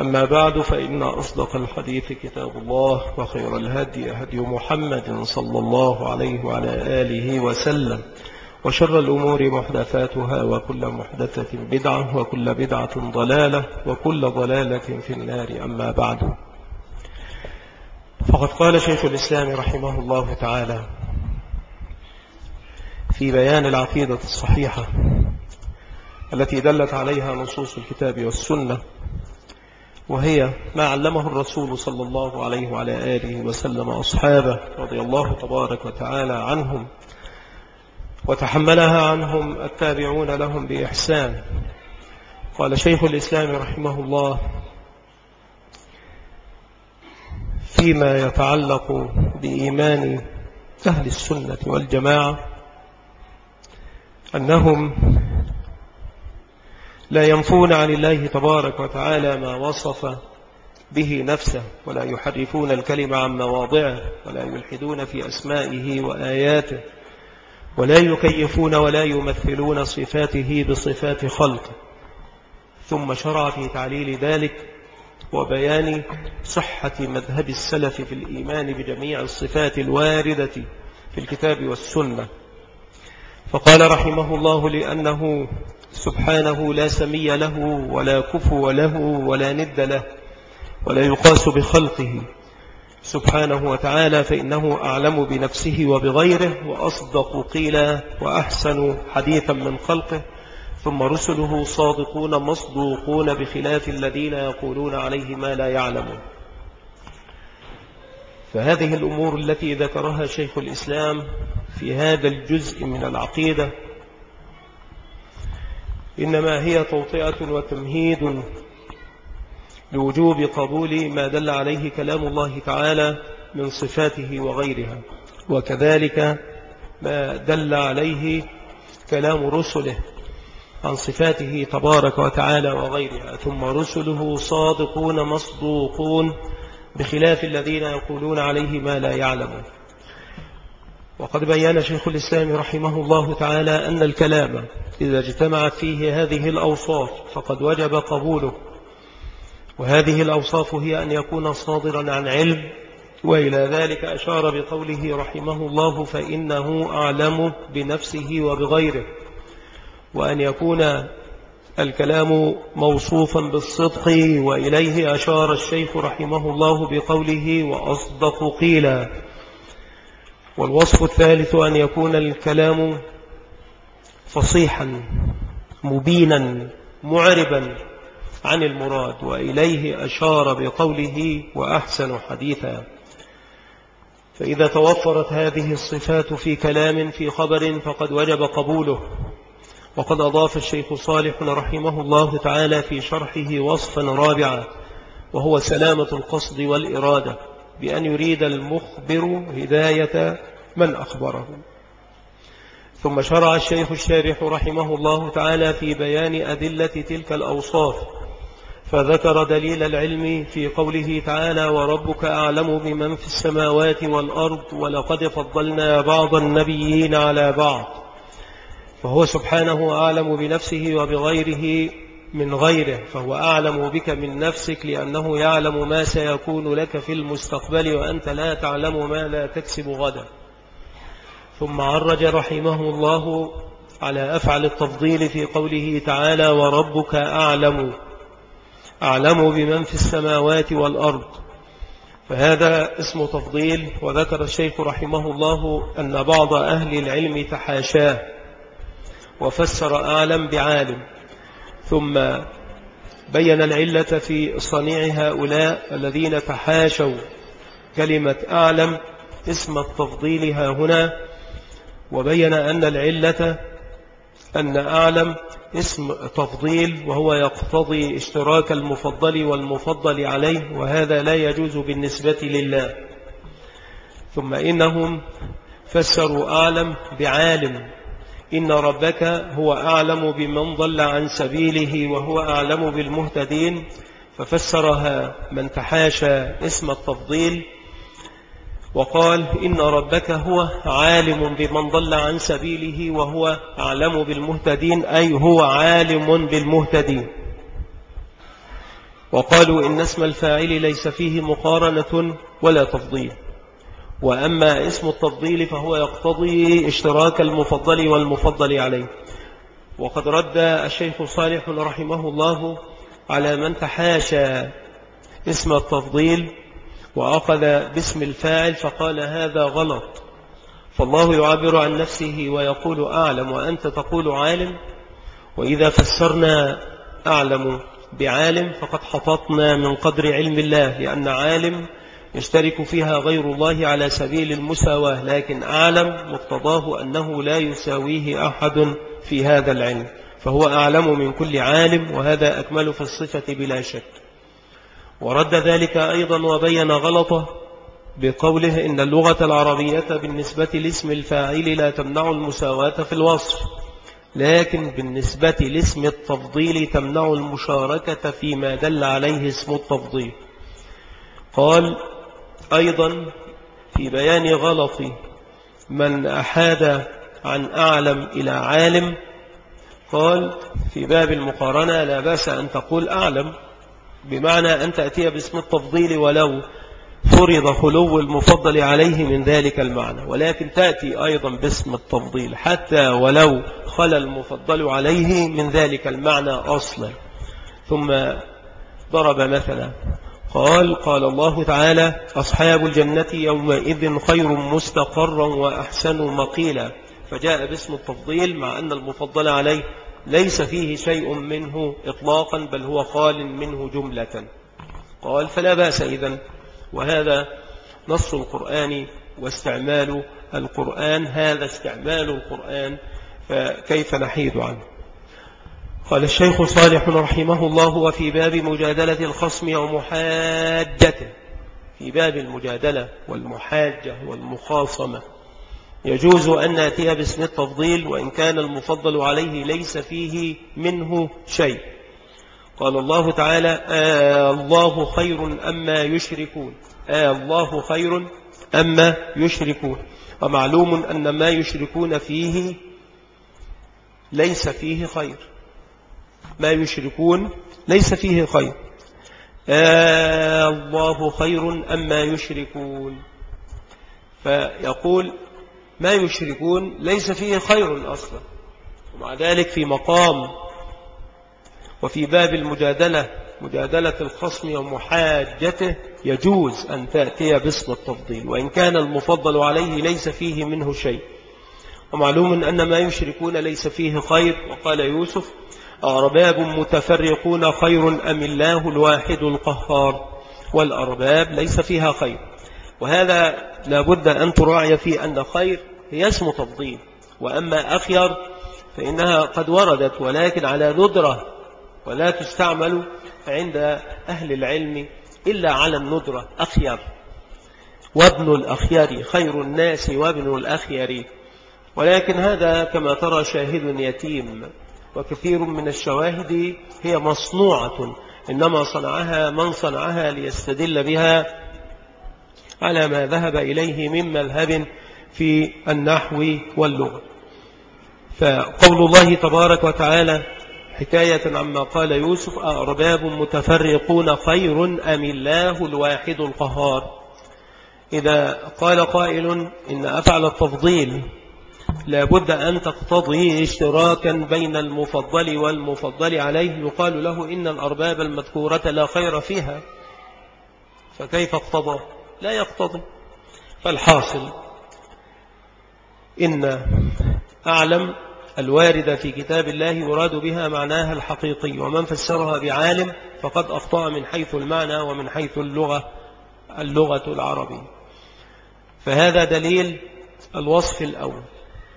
أما بعد فإن أصدق الحديث كتاب الله وخير الهدي هدي محمد صلى الله عليه وعلى آله وسلم وشر الأمور محدثاتها وكل محدثة بدعة وكل بدعة ضلالة وكل ضلالة في النار. أما بعد فقد قال شيخ الإسلام رحمه الله تعالى في بيان العقيدة الصحيحة التي دلت عليها نصوص الكتاب والسنة وهي ما علمه الرسول صلى الله عليه وعلى آله وسلم أصحابه رضي الله تبارك وتعالى عنهم وتحملها عنهم التابعون لهم بإحسان. قال شيخ الإسلام رحمه الله فيما يتعلق بإيمان أهل السنة والجماعة أنهم لا ينفون عن الله تبارك وتعالى ما وصف به نفسه ولا يحرفون الكلمة عن مواضعه ولا يلحدون في أسمائه وآياته ولا يكيفون ولا يمثلون صفاته بصفات خلقه ثم شرع في تعليل ذلك وبيان صحة مذهب السلف في الإيمان بجميع الصفات الواردة في الكتاب والسنة. فقال رحمه الله لأنه سبحانه لا سمي له ولا كفو له ولا ند له ولا يقاس بخلقه. سبحانه وتعالى فإنه أعلم بنفسه وبغيره وأصدق قيلا وأحسن حديثا من خلقه. ثم رسله صادقون مصدوقون بخلاف الذين يقولون عليه ما لا يعلمون. فهذه الأمور التي ذكرها شيخ الإسلام في هذا الجزء من العقيدة إنما هي توطئة وتمهيد لوجوب قبول ما دل عليه كلام الله تعالى من صفاته وغيرها. وكذلك ما دل عليه كلام رسله عن صفاته تبارك وتعالى وغيرها. ثم رسله صادقون مصدوقون بخلاف الذين يقولون عليه ما لا يعلمون. وقد بيان شيخ الإسلام رحمه الله تعالى أن الكلام إذا اجتمعت فيه هذه الأوصاف فقد وجب قبوله وهذه الأوصاف هي أن يكون صادرا عن علم وإلى ذلك أشار بقوله رحمه الله فإنه أعلم بنفسه وبغيره وأن يكون الكلام موصوفا بالصدق وإليه أشار الشيخ رحمه الله بقوله وأصدق قيلا. والوصف الثالث أن يكون الكلام فصيحا مبينا معربا عن المراد وإليه أشار بقوله وأحسن حديثا. فإذا توفرت هذه الصفات في كلام في خبر فقد وجب قبوله. وقد أضاف الشيخ صالح رحمه الله تعالى في شرحه وصفا رابعا وهو سلامة القصد والإرادة. بأن يريد المخبر هداية من أخبره. ثم شرع الشيخ الشارح رحمه الله تعالى في بيان أدلة تلك الأوصاف فذكر دليل العلم في قوله تعالى وربك أعلم بمن في السماوات والأرض ولقد فضلنا بعض النبيين على بعض فهو سبحانه أعلم بنفسه وبغيره من غيره فهو أعلم بك من نفسك لأنه يعلم ما سيكون لك في المستقبل وأنت لا تعلم ما لا تكسب غدا. ثم عرج رحمه الله على أفعل التفضيل في قوله تعالى وربك أعلم أعلم بمن في السماوات والأرض فهذا اسم تفضيل وذكر الشيخ رحمه الله أن بعض أهل العلم تحاشاه وفسر أعلم بعالم. ثم بين العلة في صنيع هؤلاء الذين تحاشوا كلمة أعلم اسم التفضيل ها هنا وبين أن العلة أن أعلم اسم تفضيل وهو يقتضي اشتراك المفضل والمفضل عليه وهذا لا يجوز بالنسبة لله. ثم إنهم فسروا أعلم بعالم. إن ربك هو أعلم بمن ضل عن سبيله وهو أعلم بالمهتدين. ففسرها من تحاشى اسم التفضيل وقال إن ربك هو عالم بمن ضل عن سبيله وهو أعلم بالمهتدين أي هو عالم بالمهتدين. وقالوا إن اسم الفاعل ليس فيه مقارنة ولا تفضيل. وأما اسم التفضيل فهو يقتضي اشتراك المفضل والمفضل عليه. وقد رد الشيخ صالح رحمه الله على من تحاشى اسم التفضيل وأخذ باسم الفاعل فقال هذا غلط. فالله يعبر عن نفسه ويقول أعلم وأنت تقول عالم. وإذا فسرنا أعلم بعالم فقد حططنا من قدر علم الله لأن عالم يشترك فيها غير الله على سبيل المساواة لكن أعلم مقتضاه أنه لا يساويه أحد في هذا العلم فهو أعلم من كل عالم وهذا أكمل في الصفة بلا شك. ورد ذلك أيضا وبين غلطه بقوله إن اللغة العربية بالنسبة لاسم الفاعل لا تمنع المساواة في الوصف لكن بالنسبة لاسم التفضيل تمنع المشاركة فيما دل عليه اسم التفضيل. قال أيضا في بيان غلط من أحاد عن أعلم إلى عالم قال في باب المقارنة لا بأس أن تقول أعلم بمعنى أن تأتي باسم التفضيل ولو فرض خلو المفضل عليه من ذلك المعنى ولكن تأتي أيضا باسم التفضيل حتى ولو خلى المفضل عليه من ذلك المعنى أصلا. ثم ضرب مثلا قال قال الله تعالى أصحاب الجنة يومئذ خير مستقرا وأحسن مقيلا. فجاء باسم التفضيل مع أن المفضل عليه ليس فيه شيء منه إطلاقا بل هو خال منه جملة. قال فلا بأس إذن. وهذا نص القرآن واستعمال القرآن هذا استعمال القرآن فكيف نحيد عنه؟ قال الشيخ صالح رحمه الله وفي باب مجادلة الخصم ومحاجته في باب المجادلة والمحاجة والمخاصمة. يجوز أن نأتي باسم التفضيل وإن كان المفضل عليه ليس فيه منه شيء. قال الله تعالى آه الله خير أما يشركون. آه الله خير أما يشركون. ومعلوم أن ما يشركون فيه ليس فيه خير. ما يشركون ليس فيه خير. آه الله خير أما يشركون. فيقول ما يشركون ليس فيه خير أصلا. ومع ذلك في مقام وفي باب المجادلة مجادلة الخصم ومحاجته يجوز أن تأتي باسم التفضيل وإن كان المفضل عليه ليس فيه منه شيء. ومعلوم أن ما يشركون ليس فيه خير وقال يوسف أرباب متفرقون خير أم الله الواحد القهار؟ والأرباب ليس فيها خير. وهذا لابد أن تراعي في أن خير هي اسم تفضيل. وأما أخير فإنها قد وردت ولكن على ندرة ولا تستعمل عند أهل العلم إلا على الندرة. أخير وابن الأخيار خير الناس وابن الأخيار. ولكن هذا كما ترى شاهد يتيم. وكثير من الشواهد هي مصنوعة إنما صنعها من صنعها ليستدل بها على ما ذهب إليه من مذهب في النحو واللغة. فقول الله تبارك وتعالى حكاية عما قال يوسف أرباب متفرقون خير أم الله الواحد القهار؟ إذا قال قائل إن أفعل التفضيل لابد أن تقتضي اشتراكا بين المفضل والمفضل عليه. يقال له إن الأرباب المذكورة لا خير فيها. فكيف اقتضى؟ لا يقتضي. فالحاصل إن أعلم الواردة في كتاب الله يراد بها معناها الحقيقي ومن فسرها بعالم فقد أخطأ من حيث المعنى ومن حيث اللغة اللغة العربية. فهذا دليل الوصف الأول.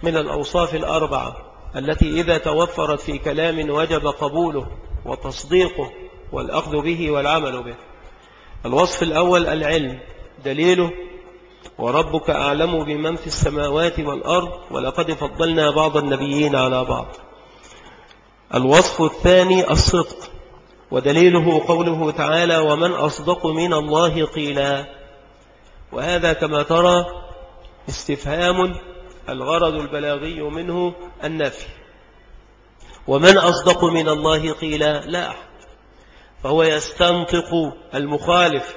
من الأوصاف الأربعة التي إذا توفرت في كلام وجب قبوله وتصديقه والأخذ به والعمل به. الوصف الأول العلم دليله وربك أعلم بمن في السماوات والأرض ولقد فضلنا بعض النبيين على بعض. الوصف الثاني الصدق ودليله قوله تعالى ومن أصدق من الله قيلا. وهذا كما ترى استفهام الغرض البلاغي منه النفي. ومن أصدق من الله قيلا لا أحد. فهو يستنطق المخالف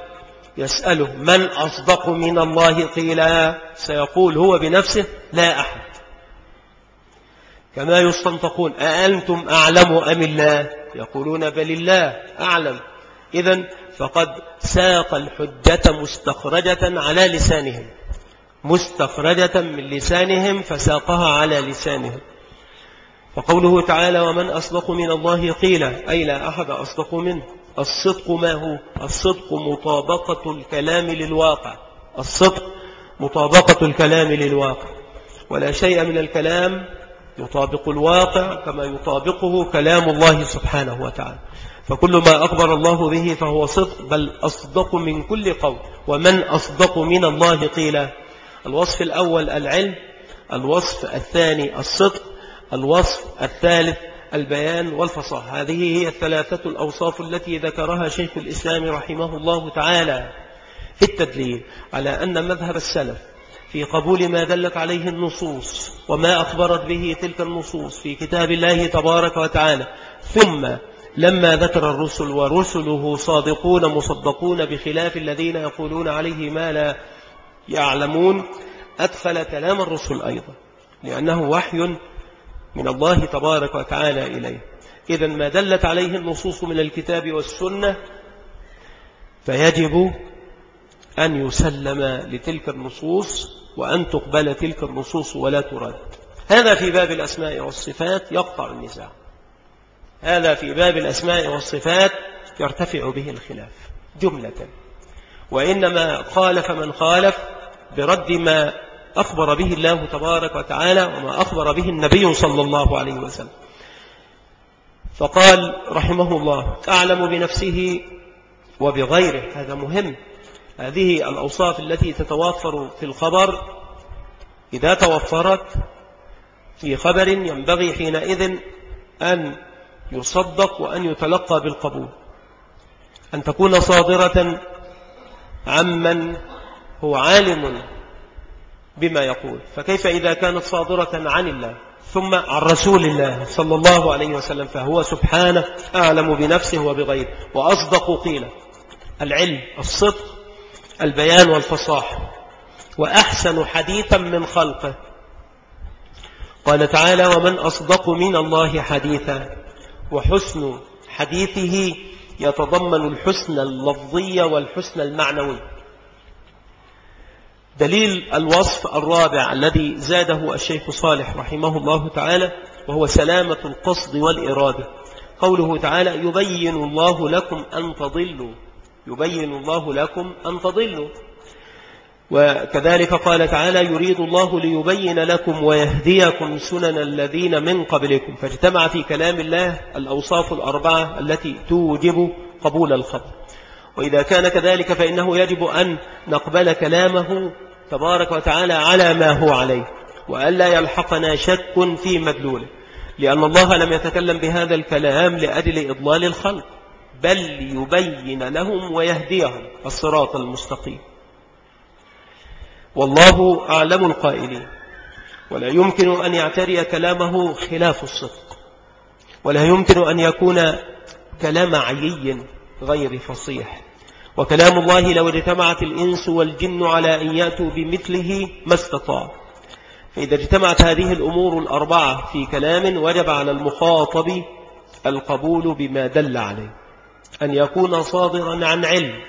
يسأله من أصدق من الله قيلا سيقول هو بنفسه لا أحد. كما يستنطقون أأنتم أعلم أم الله؟ يقولون بل الله أعلم. إذا فقد ساق الحجة مستخرجة على لسانهم. مستخرجة من لسانهم فساقها على لسانهم. فقوله تعالى ومن أصدق من الله قيل أي لا أحد أصدق منه. الصدق ما هو؟ الصدق مطابقة الكلام للواقع. الصدق مطابقة الكلام للواقع. ولا شيء من الكلام يطابق الواقع كما يطابقه كلام الله سبحانه وتعالى. فكل ما أخبر الله به فهو صدق بل أصدق من كل قول. ومن أصدق من الله قيل الوصف الأول العلم الوصف الثاني الصدق الوصف الثالث البيان والفصاحة. هذه هي الثلاثة الأوصاف التي ذكرها شيخ الإسلام رحمه الله تعالى في التدليل على أن مذهب السلف في قبول ما دلت عليه النصوص وما أخبرت به تلك النصوص في كتاب الله تبارك وتعالى ثم لما ذكر الرسل ورسله صادقون مصدقون بخلاف الذين يقولون عليه ما لا يعلمون أدخل كلام الرسل أيضا لأنه وحي من الله تبارك وتعالى إليه. إذا ما دلت عليه النصوص من الكتاب والسنة فيجب أن يسلم لتلك النصوص وأن تقبل تلك النصوص ولا ترد. هذا في باب الأسماء والصفات يقطع النزاع. هذا في باب الأسماء والصفات يرتفع به الخلاف جملة. وإنما خالف من خالف برد ما أخبر به الله تبارك وتعالى وما أخبر به النبي صلى الله عليه وسلم. فقال رحمه الله أعلم بنفسه وبغيره. هذا مهم. هذه الأوصاف التي تتوفر في الخبر إذا توفرت في خبر ينبغي حينئذ أن يصدق وأن يتلقى بالقبول. أن تكون صادرة عمن هو عالم بما يقول. فكيف إذا كانت صادرة عن الله ثم عن رسول الله صلى الله عليه وسلم فهو سبحانه أعلم بنفسه وبغيره. وأصدق قيل العلم الصدق البيان والفصاحة وأحسن حديثا من خلقه. قال تعالى ومن أصدق من الله حديثا. وحسن حديثه يتضمن الحسن اللفظي والحسن المعنوي. دليل الوصف الرابع الذي زاده الشيخ صالح رحمه الله تعالى وهو سلامة القصد والإرادة. قوله تعالى يبين الله لكم أن تضلوا. يبين الله لكم أن تضلوا. وكذلك قال تعالى يريد الله ليبين لكم ويهديكم سنن الذين من قبلكم. فاجتمع في كلام الله الأوصاف الأربعة التي توجب قبول الخبر وإذا كان كذلك فإنه يجب أن نقبل كلامه تبارك وتعالى على ما هو عليه وألا يلحقنا شك في مدلوله لأن الله لم يتكلم بهذا الكلام لأجل إضلال الخلق بل يبين لهم ويهديهم الصراط المستقيم. والله أعلم القائلين ولا يمكن أن يعتري كلامه خلاف الصدق ولا يمكن أن يكون كلام عيي غير فصيح. وكلام الله لو اجتمعت الإنس والجن على أن يأتوا بمثله ما استطاع. فإذا اجتمعت هذه الأمور الأربعة في كلام وجب على المخاطب القبول بما دل عليه. أن يكون صادرا عن علم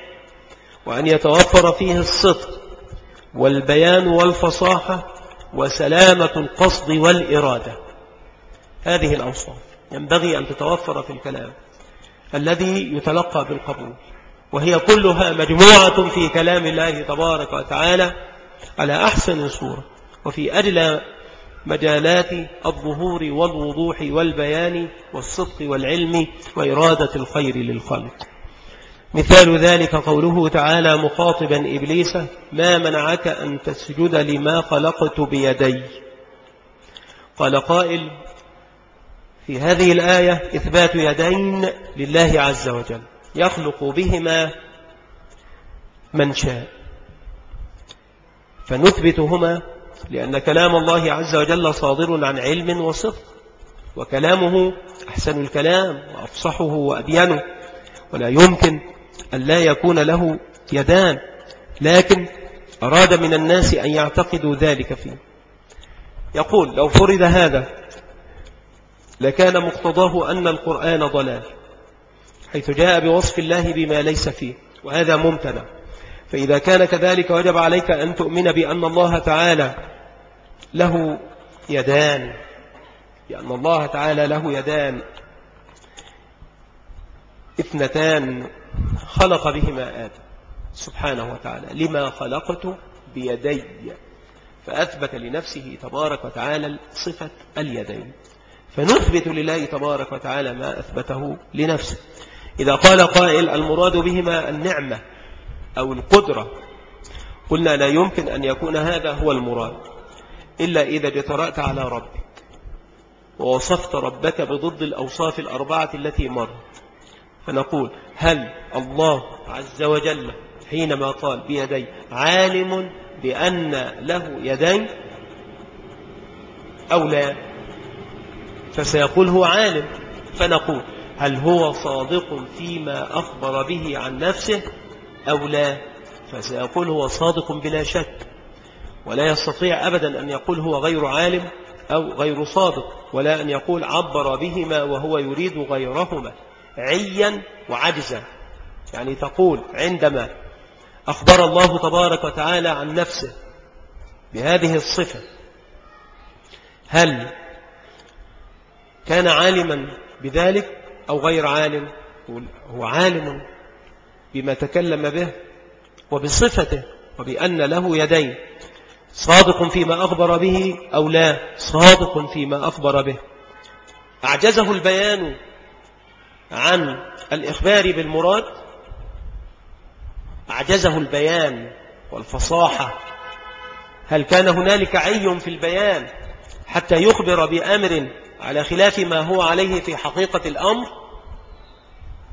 وأن يتوفر فيه الصدق والبيان والفصاحة وسلامة القصد والإرادة. هذه الأوصاف. ينبغي أن تتوفر في الكلام. الذي يتلقى بالقبول وهي كلها مجموعة في كلام الله تبارك وتعالى على أحسن صورة وفي أجل مجالات الظهور والوضوح والبيان والصدق والعلم وإرادة الخير للخلق مثال ذلك قوله تعالى مخاطبا إبليس ما منعك أن تسجد لما خلقت بيدي؟ قال قائل في هذه الآية إثبات يدين لله عز وجل يخلق بهما من شاء. فنثبتهما لأن كلام الله عز وجل صادر عن علم وصدق وكلامه أحسن الكلام وأفصحه وأبينه ولا يمكن أن لا يكون له يدان لكن أراد من الناس أن يعتقدوا ذلك فيه. يقول لو فرض هذا لكان مقتضاه أن القرآن ضلال حيث جاء بوصف الله بما ليس فيه وهذا ممتنع. فإذا كان كذلك وجب عليك أن تؤمن بأن الله تعالى له يدان لأن الله تعالى له يدان اثنتان خلق بهما آدم سبحانه وتعالى لما خلقت بيدي؟ فأثبت لنفسه تبارك وتعالى صفة اليدين. فنثبت لله تبارك وتعالى ما أثبته لنفسه. إذا قال قائل المراد بهما النعمة أو القدرة قلنا لا يمكن أن يكون هذا هو المراد إلا إذا جترأت على ربك ووصفت ربك بضد الأوصاف الأربعة التي مر. فنقول هل الله عز وجل حينما قال بيدي عالم بأن له يدين أو لا؟ فسيقول هو عالم. فنقول هل هو صادق فيما أخبر به عن نفسه أو لا؟ فسيقول هو صادق بلا شك. ولا يستطيع أبدا أن يقول هو غير عالم أو غير صادق ولا أن يقول عبر بهما وهو يريد غيرهما عيا وعجزا. يعني تقول عندما أخبر الله تبارك وتعالى عن نفسه بهذه الصفة هل كان عالما بذلك أو غير عالم هو عالم بما تكلم به وبصفته وبأن له يدين صادق فيما أخبر به أو لا صادق فيما أخبر به. أعجزه البيان عن الإخبار بالمراد أعجزه البيان والفصاحة. هل كان هنالك عي في البيان حتى يخبر بأمر على خلاف ما هو عليه في حقيقة الأمر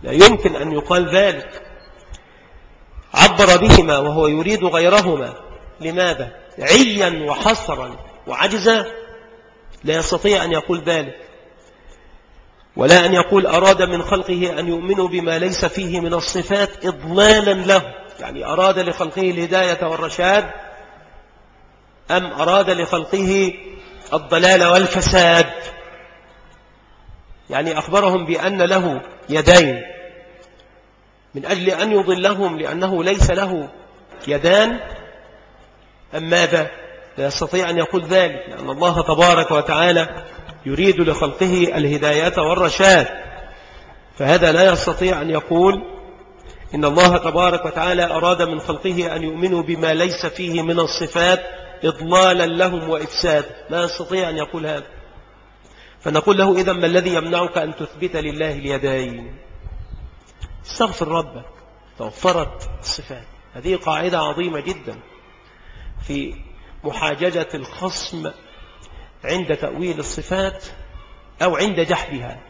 لا يمكن أن يقال ذلك. عبر بهما وهو يريد غيرهما. لماذا؟ عيا وحصرا وعجزا؟ لا يستطيع أن يقول ذلك. ولا أن يقول أراد من خلقه أن يؤمنوا بما ليس فيه من الصفات إضلالا له. يعني أراد لخلقه الهداية والرشاد أم أراد لخلقه الضلال والفساد؟ يعني أخبرهم بأن له يدين من أجل أن يضلهم لأنه ليس له يدان. أم ماذا؟ لا يستطيع أن يقول ذلك لأن الله تبارك وتعالى يريد لخلقه الهداية والرشاد. فهذا لا يستطيع أن يقول إن الله تبارك وتعالى أراد من خلقه أن يؤمنوا بما ليس فيه من الصفات إضلالا لهم وإفساد. لا يستطيع أن يقول هذا. فنقول له إذا ما الذي يمنعك أن تثبت لله اليدين؟ استغفر ربك توفرت الصفات. هذه قاعدة عظيمة جدا. في محاججة الخصم عند تأويل الصفات أو عند جحدها.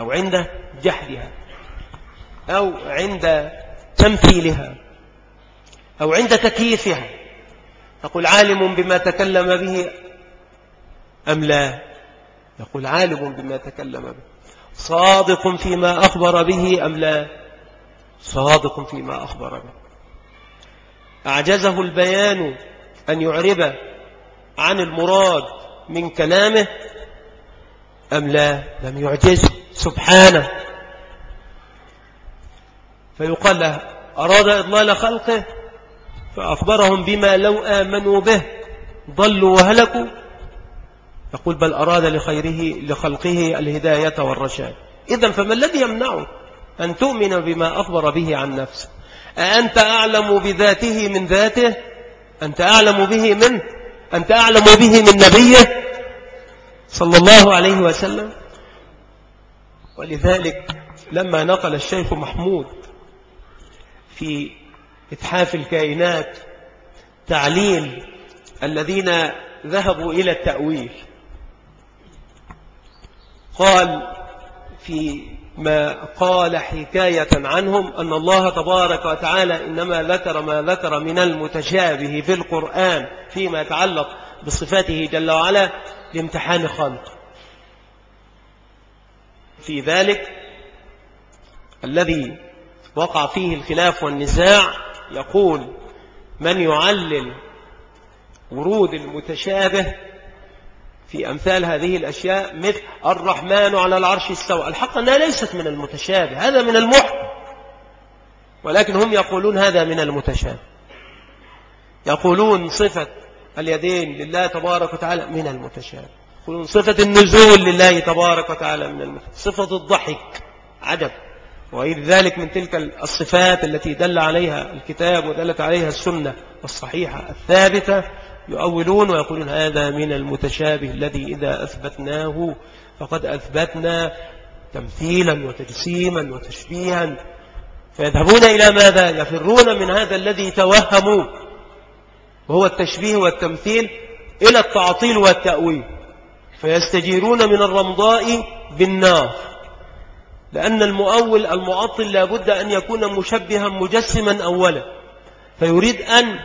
أو عند جحدها. أو عند تمثيلها. أو عند تكييفها. تقول عالم بما تكلم به أم لا؟ يقول عالم بما تكلم به. صادق فيما أخبر به أم لا؟ صادق فيما أخبر به. أعجزه البيان أن يعرب عن المراد من كلامه أم لا؟ لم يعجزه سبحانه. فيقال له أراد إضلال خلقه؟ فأخبرهم بما لو آمنوا به. ضلوا وهلكوا. يقول بل أراد لخيره لخلقه الهداية والرشاد. إذا فما الذي يمنعه أن تؤمن بما أخبر به عن نفسه؟ أأنت أعلم بذاته من ذاته؟ أنت أعلم به منه أنت أعلم به من نبيه؟ صلى الله عليه وسلم. ولذلك لما نقل الشيخ محمود في إتحاف الكائنات تعليل الذين ذهبوا إلى التأويل قال في ما قال حكاية عنهم أن الله تبارك وتعالى إنما ذكر ما ذكر من المتشابه في القرآن فيما يتعلق بصفاته جل وعلا لامتحان خلق. في ذلك الذي وقع فيه الخلاف والنزاع يقول من يعلل ورود المتشابه في أمثال هذه الأشياء مثل الرحمن على العرش استوى. الحق أنها ليست من المتشابه هذا من المحكم ولكن هم يقولون هذا من المتشابه. يقولون صفة اليدين لله تبارك وتعالى من المتشابه. يقولون صفة النزول لله تبارك وتعالى من المتشابه. صفة الضحك عدد وغير ذلك من تلك الصفات التي دل عليها الكتاب ودلت عليها السنة الصحيحة الثابتة يؤولون ويقولون هذا من المتشابه الذي إذا أثبتناه فقد أثبتنا تمثيلا وتجسيما وتشبيها. فيذهبون إلى ماذا؟ يفرون من هذا الذي توهموا وهو التشبيه والتمثيل إلى التعطيل والتأويل. فيستجيرون من الرمضاء بالنار. لأن المؤول المعطل لابد أن يكون مشبها مجسما أولا. فيريد أن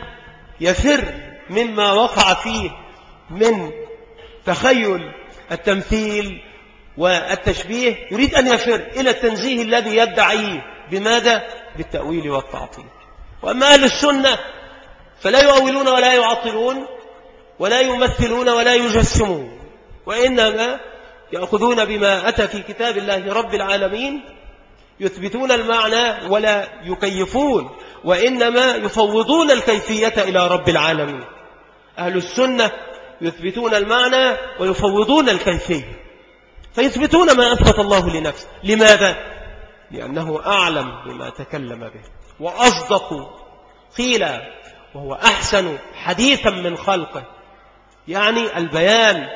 يفر مما وقع فيه من تخيل التمثيل والتشبيه يريد أن يفر إلى التنزيه الذي يدعيه بماذا؟ بالتأويل والتعطيل وأما أهل السنة فلا يؤولون ولا يعطلون ولا يمثلون ولا يجسمون وإنما يأخذون بما أتى في كتاب الله رب العالمين يثبتون المعنى ولا يكيفون وإنما يفوضون الكيفية إلى رب العالمين أهل السنة يثبتون المعنى ويفوضون الكيفية فيثبتون ما أثبت الله لنفسه. لماذا؟ لأنه أعلم بما تكلم به وأصدق قيل وهو أحسن حديثا من خلقه. يعني البيان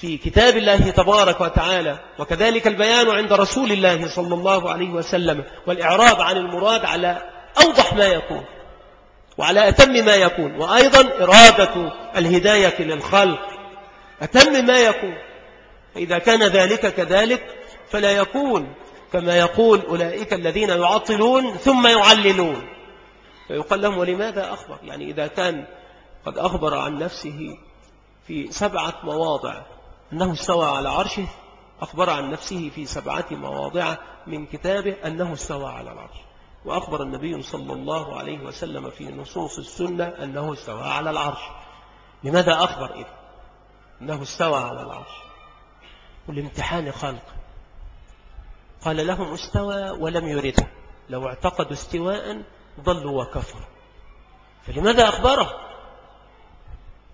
في كتاب الله تبارك وتعالى وكذلك البيان عند رسول الله صلى الله عليه وسلم والإعراب عن المراد على أوضح ما يكون. وعلى أتم ما يكون وأيضا إرادة الهداية للخلق. أتم ما يكون. فإذا كان ذلك كذلك فلا يكون كما يقول أولئك الذين يعطلون ثم يعللون. فيقال لهم ولماذا أخبر؟ يعني إذا كان قد أخبر عن نفسه في سبعة مواضع أنه استوى على عرشه أخبر عن نفسه في سبعة مواضع من كتابه أنه استوى على العرش. وأخبر النبي صلى الله عليه وسلم في نصوص السنة أنه استوى على العرش. لماذا أخبر إذا أنه استوى على العرش. والامتحان خلق. قال لهم استوى ولم يرده. لو اعتقدوا استواء ضلوا وكفروا. فلماذا أخبره؟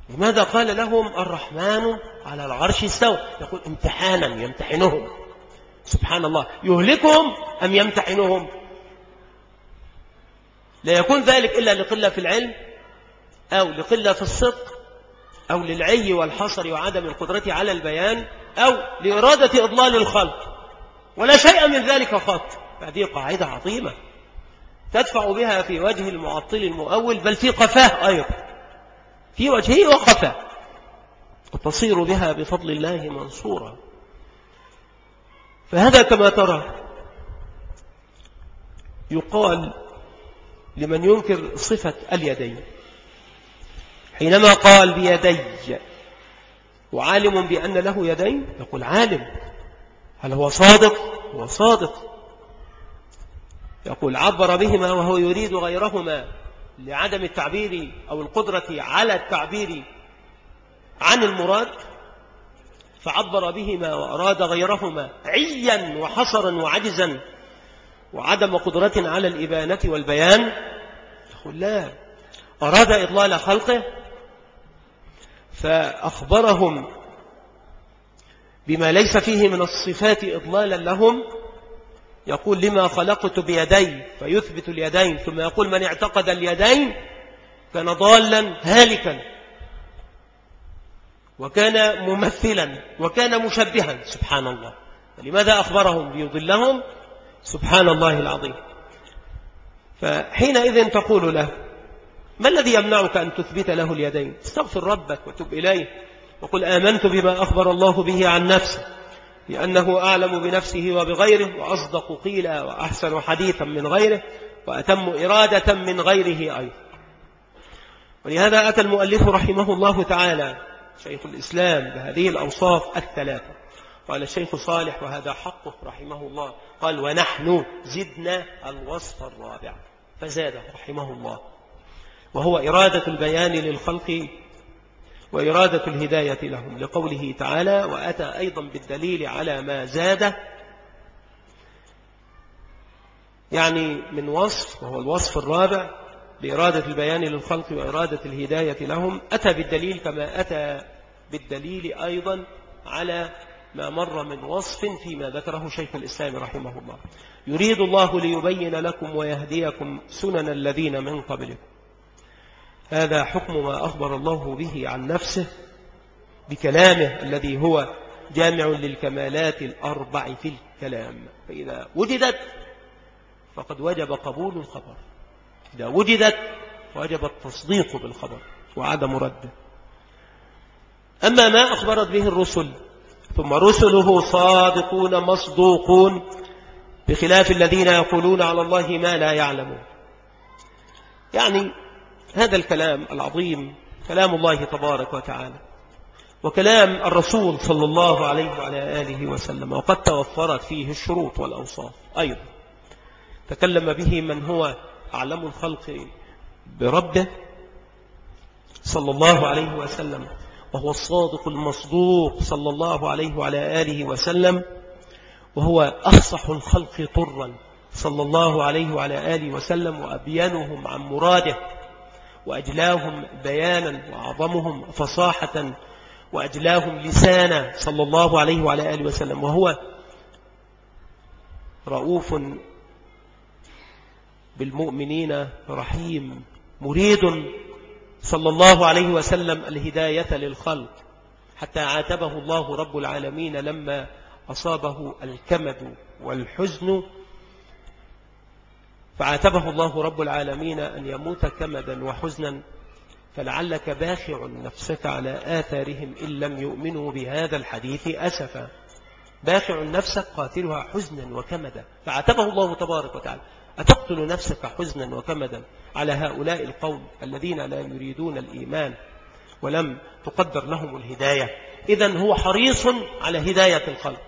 لماذا قال لهم الرحمن على العرش استوى؟ يقول امتحانا يمتحنهم. سبحان الله. يهلكهم أم يمتحنهم؟ لا يكون ذلك إلا لقلة في العلم أو لقلة في الصدق أو للعي والحصر وعدم القدرة على البيان أو لإرادة إضلال الخلق. ولا شيء من ذلك خط هذه قاعدة عظيمة تدفع بها في وجه المعطل المؤول بل في قفاه أيضا. في وجهه وقفاه. وتصير بها بفضل الله منصورا. فهذا كما ترى يقال لمن ينكر صفة اليدين. حينما قال بيدي وعالم بأن له يدين؟ يقول عالم. هل هو صادق؟ هو صادق. يقول عبر بهما وهو يريد غيرهما لعدم التعبير أو القدرة على التعبير عن المراد فعبر بهما وأراد غيرهما عيا وحصرا وعجزا وعدم قدرة على الإبانة والبيان. يقول لا أراد إضلال خلقه فأخبرهم بما ليس فيه من الصفات إضلالا لهم. يقول لما خلقت بيدي فيثبت اليدين ثم يقول من اعتقد اليدين كان ضالا هالكا وكان ممثلا وكان مشبها. سبحان الله. لماذا أخبرهم؟ ليضلهم. سبحان الله العظيم. فحينئذ تقول له ما الذي يمنعك أن تثبت له اليدين؟ استغفر ربك وتب إليه. وقل آمنت بما أخبر الله به عن نفسه لأنه أعلم بنفسه وبغيره وأصدق قيلا وأحسن حديثا من غيره وأتم إرادة من غيره أيضا. ولهذا أتى المؤلف رحمه الله تعالى شيخ الإسلام بهذه الأوصاف الثلاثة. قال الشيخ صالح وهذا حقه رحمه الله. قال ونحن زدنا الوصف الرابع. فزاد رحمه الله. وهو إرادة البيان للخلق وإرادة الهداية لهم. لقوله تعالى وأتى أيضا بالدليل على ما زاد يعني من وصف وهو الوصف الرابع بإرادة البيان للخلق وإرادة الهداية لهم. أتى بالدليل كما أتى بالدليل أيضا على ما مر من وصف فيما ذكره شيخ الإسلام رحمه الله. يريد الله ليبين لكم ويهديكم سنن الذين من قبلكم. هذا حكم ما أخبر الله به عن نفسه بكلامه الذي هو جامع للكمالات الأربع في الكلام. فإذا وجدت فقد وجب قبول الخبر. إذا وجدت وجب التصديق بالخبر وعدم رده أما ما أخبرت به الرسل ثم رسله صادقون مصدوقون بخلاف الذين يقولون على الله ما لا يعلمون. يعني هذا الكلام العظيم كلام الله تبارك وتعالى وكلام الرسول صلى الله عليه وعلى آله وسلم وقد توفرت فيه الشروط والأوصاف أيضا. تكلم به من هو أعلم الخلق بربه صلى الله عليه وسلم. وهو الصادق المصدوق صلى الله عليه وعلى آله وسلم وهو أفصح الخلق طرا صلى الله عليه وعلى آله وسلم وأبيانهم عن مراده وأجلاهم بيانا وأعظمهم فصاحة وأجلاهم لسانا صلى الله عليه وعلى آله وسلم. وهو رؤوف بالمؤمنين رحيم مريد صلى الله عليه وسلم الهداية للخلق حتى عاتبه الله رب العالمين لما أصابه الكمد والحزن. فعاتبه الله رب العالمين أن يموت كمدا وحزنا فلعلك باخع نفسك على آثارهم إن لم يؤمنوا بهذا الحديث أسفا. باخع نفسك قاتلها حزنا وكمدا. فعاتبه الله تبارك وتعالى. أتقتل نفسك حزنا وكمدا على هؤلاء القوم الذين لا يريدون الإيمان ولم تقدر لهم الهداية. إذا هو حريص على هداية الخلق.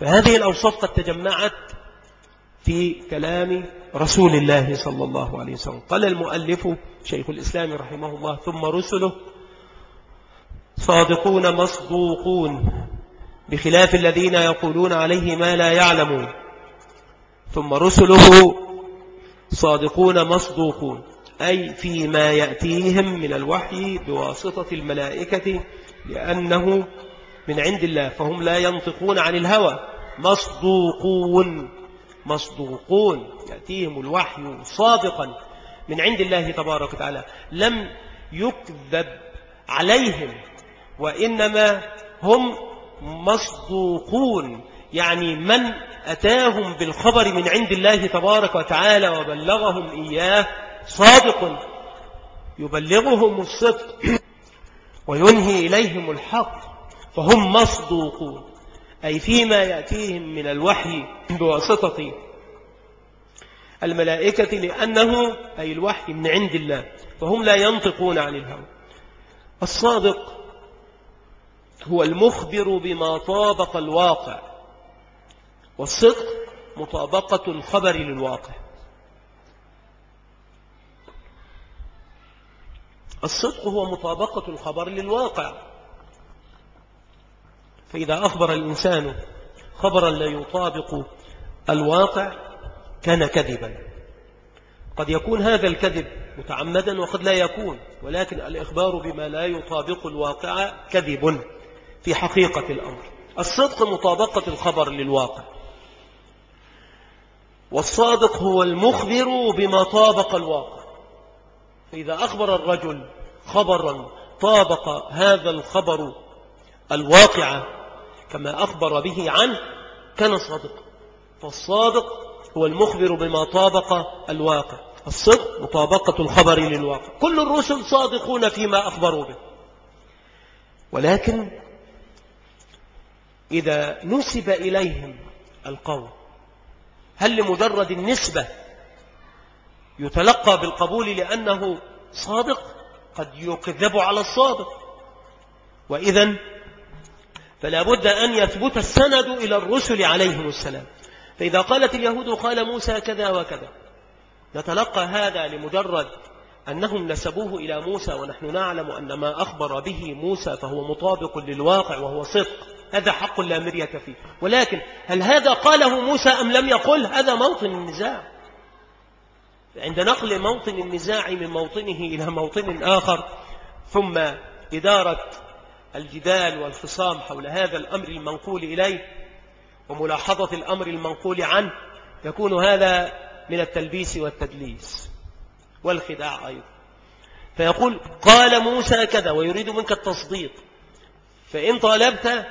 فهذه الأوصاف قد تجمعت في كلام رسول الله صلى الله عليه وسلم. قال المؤلف شيخ الإسلام رحمه الله ثم رسله صادقون مصدوقون. بخلاف الذين يقولون عليه ما لا يعلمون. ثم رسله صادقون مصدوقون. أي فيما يأتيهم من الوحي بواسطة الملائكة لأنه من عند الله فهم لا ينطقون عن الهوى. مصدوقون مصدوقون. يأتيهم الوحي صادقا من عند الله تبارك وتعالى. لم يكذب عليهم وإنما هم مصدوقون يعني من أتاهم بالخبر من عند الله تبارك وتعالى وبلغهم إياه صادق يبلغهم الصدق وينهي إليهم الحق فهم مصدوقون. أي فيما يأتيهم من الوحي بواسطة الملائكة لأنه أي الوحي من عند الله فهم لا ينطقون عن الهوى. الصادق هو المخبر بما طابق الواقع والصدق مطابقة الخبر للواقع. الصدق هو مطابقة الخبر للواقع. فإذا أخبر الإنسان خبرا لا يطابق الواقع كان كذبا. قد يكون هذا الكذب متعمدا وقد لا يكون ولكن الإخبار بما لا يطابق الواقع كذب. في حقيقة الأمر. الصدق مطابقة الخبر للواقع. والصادق هو المخبر بما طابق الواقع. فإذا أخبر الرجل خبرا طابق هذا الخبر الواقع كما أخبر به عنه كان صادقا فالصادق هو المخبر بما طابق الواقع. الصدق مطابقة الخبر للواقع. كل الرسل صادقون فيما أخبروا به. ولكن إذا نسب إليهم القول هل لمجرد النسبة يتلقى بالقبول لأنه صادق؟ قد يكذب على الصادق. وإذا فلا بد أن يثبت السند إلى الرسل عليهم السلام. فإذا قالت اليهود قال موسى كذا وكذا. نتلقى هذا لمجرد أنهم نسبوه إلى موسى ونحن نعلم أن ما أخبر به موسى فهو مطابق للواقع وهو صدق. هذا حق لا مرية فيه. ولكن هل هذا قاله موسى أم لم يقل؟ هذا موطن النزاع. عند نقل موطن النزاع من موطنه إلى موطن آخر ثم إدارة الجدال والخصام حول هذا الأمر المنقول إليه وملاحظة الأمر المنقول عنه يكون هذا من التلبيس والتدليس والخداع أيضا. فيقول قال موسى كذا ويريد منك التصديق. فإن طالبت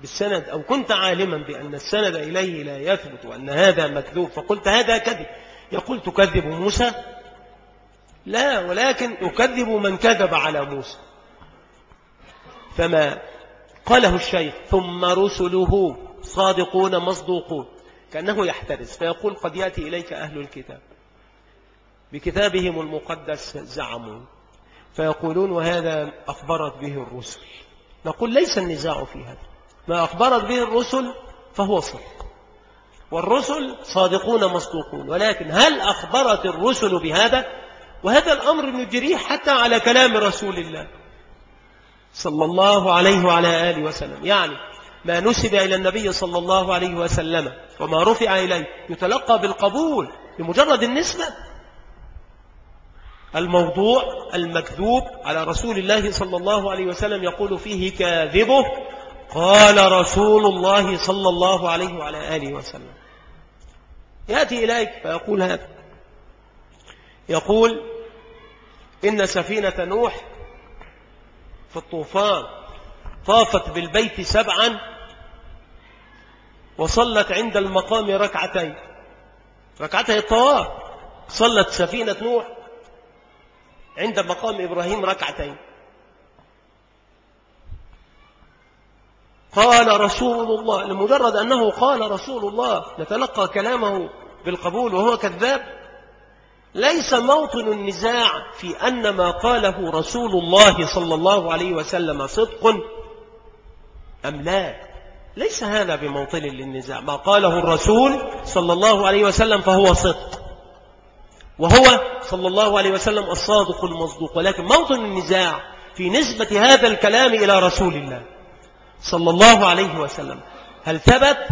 بالسند أو كنت عالما بأن السند إليه لا يثبت وأن هذا مكذوب فقلت هذا كذب. يقول تكذب موسى؟ لا ولكن أكذب من كذب على موسى. فما قاله الشيخ ثم رسله صادقون مصدوقون. كأنه يحترز فيقول قد يأتي إليك أهل الكتاب. بكتابهم المقدس زعموا فيقولون وهذا أخبرت به الرسل. نقول ليس النزاع في هذا. ما أخبرت به الرسل فهو صدق. والرسل صادقون مصدوقون. ولكن هل أخبرت الرسل بهذا؟ وهذا الأمر نجريه حتى على كلام رسول الله صلى الله عليه وعلى آله وسلم. يعني ما نسب إلى النبي صلى الله عليه وسلم وما رفع إليه يتلقى بالقبول بمجرد النسبة. الموضوع المكذوب على رسول الله صلى الله عليه وسلم يقول فيه كاذبه قال رسول الله صلى الله عليه وعلى آله وسلم. يأتي إليك فيقول هذا. يقول إن سفينة نوح في الطوفان طافت بالبيت سبعا وصلت عند المقام ركعتين. ركعتي الطواف. صلت سفينة نوح عند مقام إبراهيم ركعتين. قال رسول الله لمجرد أنه قال رسول الله نتلقى كلامه بالقبول وهو كذاب. ليس موطن النزاع في أن ما قاله رسول الله صلى الله عليه وسلم صدق أم لا. ليس هذا بموطن للنزاع. ما قاله الرسول صلى الله عليه وسلم فهو صدق. وهو صلى الله عليه وسلم الصادق المصدوق. ولكن موطن النزاع في نسبة هذا الكلام إلى رسول الله. صلى الله عليه وسلم. هل ثبت؟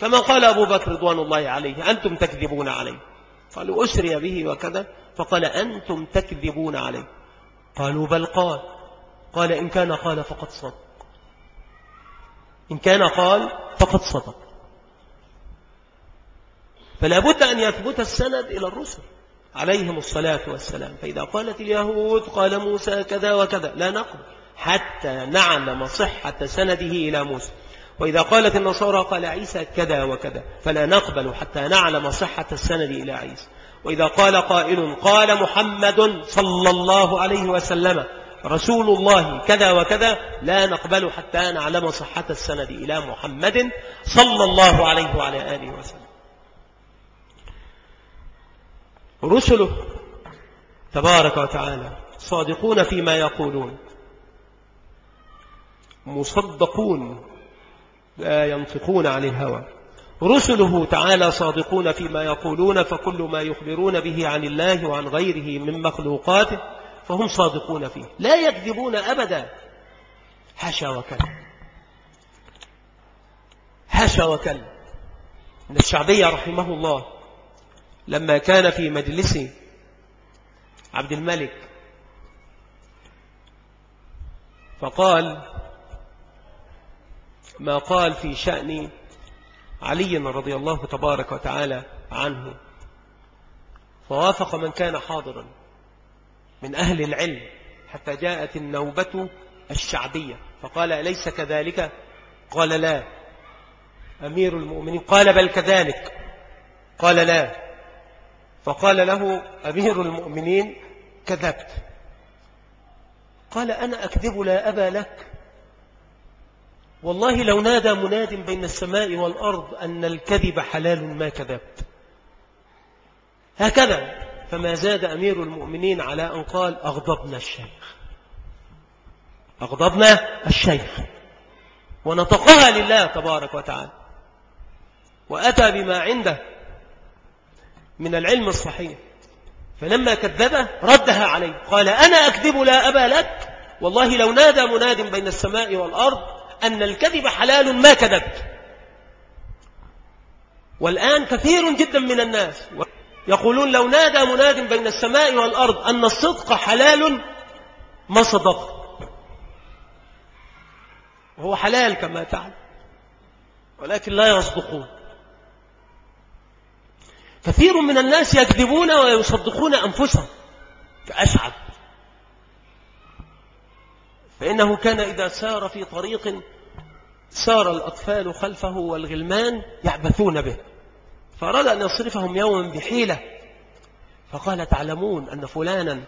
كما قال أبو بكر رضوان الله عليه أنتم تكذبون عليه قالوا أسري به وكذا. فقال أنتم تكذبون عليه قالوا بل قال. قال إن كان قال فقد صدق. إن كان قال فقد صدق. فلا بد أن يثبت السند إلى الرسل عليهم الصلاة والسلام. فإذا قالت اليهود قال موسى كذا وكذا لا نقبل. حتى نعلم صحة سنده إلى موسى. وإذا قالت النصارى قال عيسى كذا وكذا فلا نقبل حتى نعلم صحة السند إلى عيسى. وإذا قال قائل قال محمد صلى الله عليه وسلم رسول الله كذا وكذا لا نقبل حتى نعلم صحة السند إلى محمد صلى الله عليه وعلى آله وسلم. رسله تبارك وتعالى صادقون فيما يقولون. مصدقون لا ينطقون عن الهوى. رسله تعالى صادقون فيما يقولون فكل ما يخبرون به عن الله وعن غيره من مخلوقاته فهم صادقون فيه. لا يكذبون أبدا. حشا وكل. حشا وكل. إن الشعبية رحمه الله لما كان في مجلس عبد الملك فقال ما قال في شأن علي رضي الله تبارك وتعالى عنه. فوافق من كان حاضرا من أهل العلم حتى جاءت النوبة الشعبية. فقال أليس كذلك؟ قال لا. أمير المؤمنين قال بل كذلك. قال لا. فقال له أمير المؤمنين كذبت. قال أنا أكذب لا أبا لك. والله لو نادى مناد بين السماء والأرض أن الكذب حلال ما كذبت. هكذا فما زاد أمير المؤمنين على أن قال أغضبنا الشيخ. أغضبنا الشيخ. ونطقها لله تبارك وتعالى. وأتى بما عنده من العلم الصحيح. فلما كذبه ردها عليه. قال أنا أكذب لا أبا لك. والله لو نادى مناد بين السماء والأرض أن الكذب حلال ما كذبت. والآن كثير جدا من الناس يقولون لو نادى مناد بين السماء والأرض أن الصدق حلال ما صدق. وهو حلال كما تعلم. ولكن لا يصدقون. كثير من الناس يكذبون ويصدقون أنفسهم. كأسعد فإنه كان إذا سار في طريق سار الأطفال خلفه والغلمان يعبثون به. فأراد أن يصرفهم يوما بحيلة. فقال تعلمون أن فلانا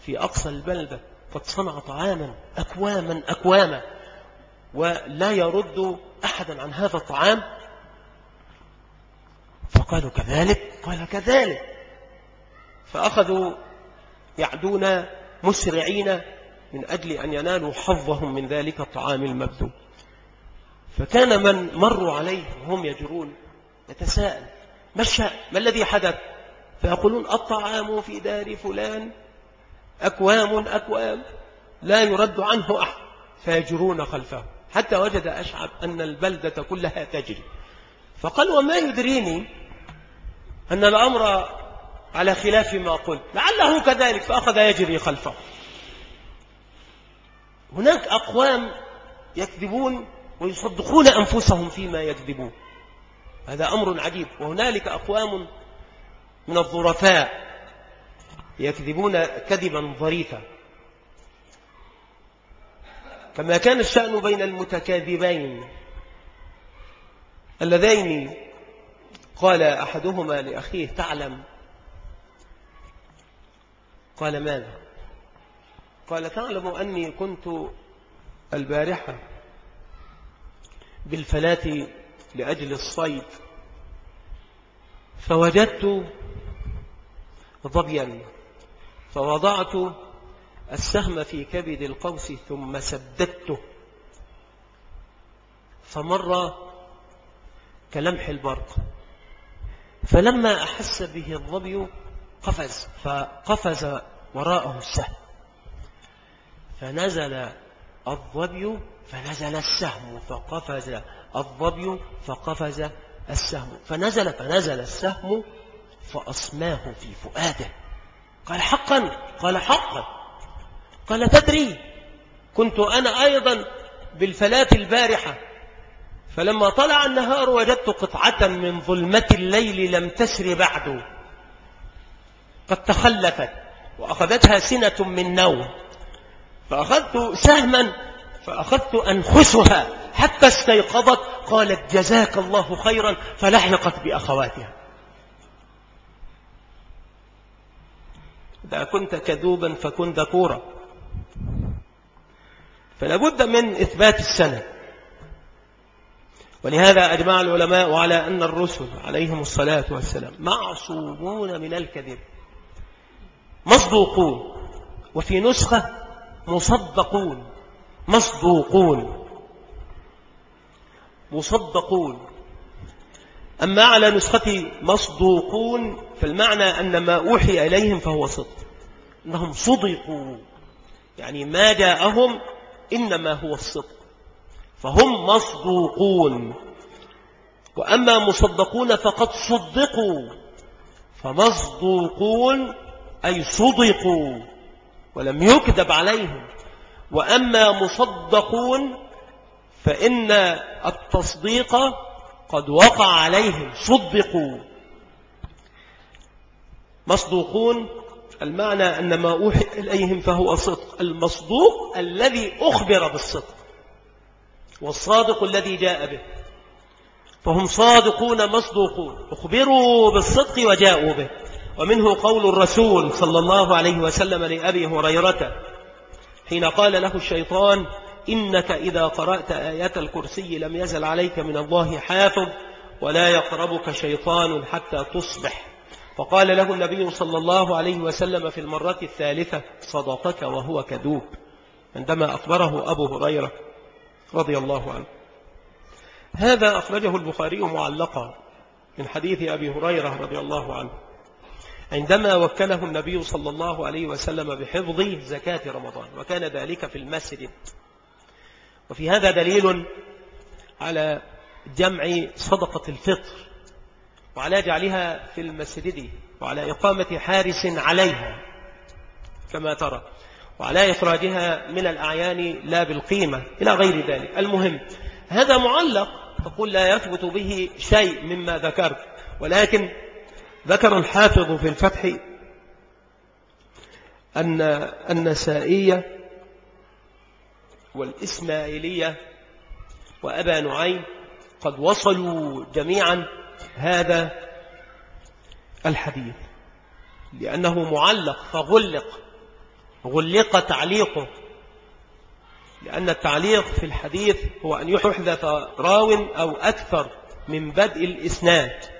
في أقصى البلدة قد صنع طعاما أكواما أكواما ولا يرد أحدا عن هذا الطعام. فقالوا كذلك؟ قال كذلك. فأخذوا يعدون مسرعين من أجل أن ينالوا حظهم من ذلك الطعام المبذول. فكان من مروا عليه وهم يجرون يتساءل ما الشأن؟ ما الذي حدث؟ فيقولون الطعام في دار فلان أكوام أكوام لا يرد عنه أحد. فيجرون خلفه. حتى وجد أشعب أن البلدة كلها تجري. فقال وما يدريني أن الأمر على خلاف ما قلت؟ لعله كذلك فأخذ يجري خلفه. هناك أقوام يكذبون ويصدقون أنفسهم فيما يكذبون. هذا أمر عجيب. وهنالك أقوام من الظرفاء يكذبون كذبا ظريفا. كما كان الشأن بين المتكاذبين. اللذين قال أحدهما لأخيه تعلم. قال ماذا؟ قال تعلم أني كنت البارحة بالفلاة لأجل الصيد فوجدت ظبيا فوضعت السهم في كبد القوس ثم سددته فمر كلمح البرق فلما أحس به الظبي قفز فقفز وراءه السهم. فنزل الظبي فنزل السهم فقفز الظبي فقفز السهم. فنزل فنزل السهم فأصماه في فؤاده. قال حقا قال حقا. قال تدري كنت أنا أيضا بالفلاة البارحة. فلما طلع النهار وجدت قطعة من ظلمة الليل لم تسر بعد. قد تخلفت وأخذتها سنة من نوم. فأخذت سهما فأخذت أنخسها حتى استيقظت قالت جزاك الله خيرا. فلحقت بأخواتها. إذا كنت كذوبا فكن ذكورا فلا بد من إثبات السنة ولهذا أجمع العلماء على أن الرسل عليهم الصلاة والسلام معصومون من الكذب. مصدوقون. وفي نسخة مصدقون مصدوقون. مصدقون. أما على نسخة مصدوقون فالمعنى أن ما أوحي إليهم فهو صدق. أنهم صدقوا. يعني ما جاءهم إنما هو الصدق. فهم مصدوقون. وأما مصدقون فقد صدقوا. فمصدوقون أي صدقوا. ولم يكذب عليهم. وأما مصدقون فإن التصديق قد وقع عليهم. صدقوا. مصدوقون المعنى أن ما أوحي إليهم فهو صدق. المصدوق الذي أخبر بالصدق. والصادق الذي جاء به. فهم صادقون مصدوقون. أخبروا بالصدق وجاءوا به. ومنه قول الرسول صلى الله عليه وسلم لأبي هريرة حين قال له الشيطان إنك إذا قرأت آية الكرسي لم يزل عليك من الله حافظ ولا يقربك شيطان حتى تصبح. فقال له النبي صلى الله عليه وسلم في المرة الثالثة صدقك وهو كذوب عندما أخبره أبو هريرة رضي الله عنه. هذا أخرجه البخاري معلقا من حديث أبي هريرة رضي الله عنه. عندما وكله النبي صلى الله عليه وسلم بحفظ زكاة رمضان وكان ذلك في المسجد. وفي هذا دليل على جمع صدقة الفطر وعلى جعلها في المسجد وعلى إقامة حارس عليها كما ترى. وعلى إخراجها من الأعيان لا بالقيمة إلى غير ذلك. المهم هذا معلق تقول لا يثبت به شيء مما ذكرت ولكن ذكر الحافظ في الفتح أن النسائية والإسماعيلية وأبا نعيم قد وصلوا جميعا هذا الحديث لأنه معلق فغلق غلق تعليقه لأن التعليق في الحديث هو أن يحدث راو أو أكثر من بدء الإسناد.